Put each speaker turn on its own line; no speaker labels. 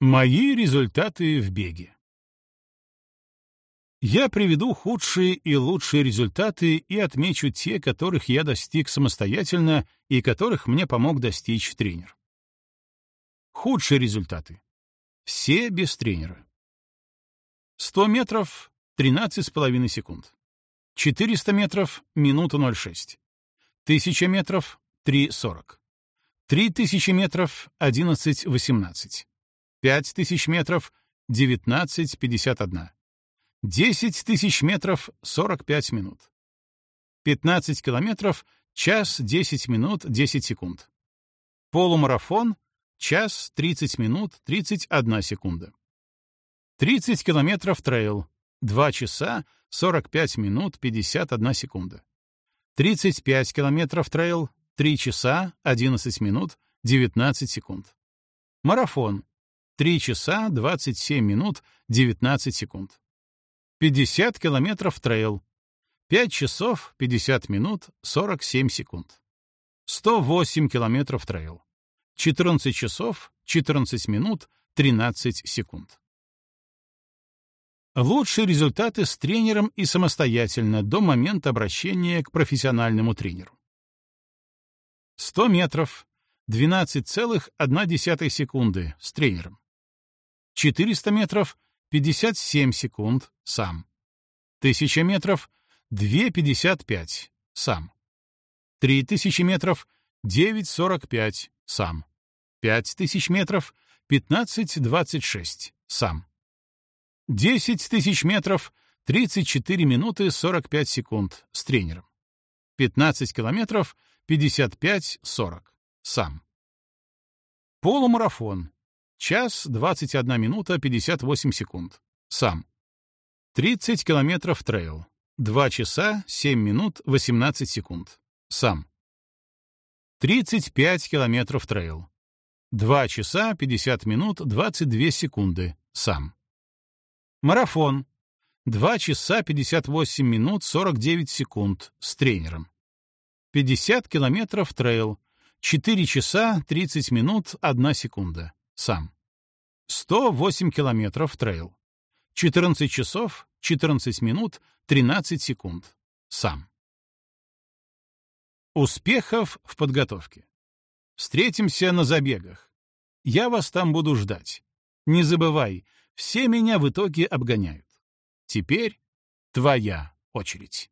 Мои результаты в беге. Я приведу худшие и лучшие результаты и отмечу те, которых я достиг самостоятельно и которых мне помог достичь тренер. Худшие результаты. Все без тренера. 100 метров — 13,5 секунд. 400 метров — минута 0,6. 1000 метров — 3,40. 3000 метров — 11,18. 5000 метров — 19.51. 10 тысяч метров — 45 минут. 15 километров — час 10 минут 10 секунд. Полумарафон — час 30 минут 31 секунда. 30 километров трейл — 2 часа 45 минут 51 секунда. 35 километров трейл — 3 часа 11 минут 19 секунд. Марафон 3 часа 27 минут 19 секунд. 50 километров трейл. 5 часов 50 минут 47 секунд. 108 километров трейл. 14 часов 14 минут 13 секунд. Лучшие результаты с тренером и самостоятельно до момента обращения к профессиональному тренеру. 100 метров 12,1 секунды с тренером. 400 метров — 57 секунд сам. 1000 метров — 2,55 сам. 3000 метров — 9,45 сам. 5000 метров — 15,26 сам. 10 тысяч метров — 34 минуты 45 секунд с тренером. 15 километров — 55-40 сам. Полумарафон Час 21 минута 58 секунд. Сам. 30 километров трейл. 2 часа 7 минут 18 секунд. Сам. 35 километров трейл. 2 часа 50 минут 22 секунды. Сам. Марафон. 2 часа 58 минут 49 секунд с тренером. 50 километров трейл. 4 часа 30 минут 1 секунда сам. 108 километров трейл. 14 часов, 14 минут, 13 секунд. Сам. Успехов в подготовке. Встретимся на забегах. Я вас там буду ждать. Не забывай, все меня в итоге обгоняют. Теперь твоя очередь.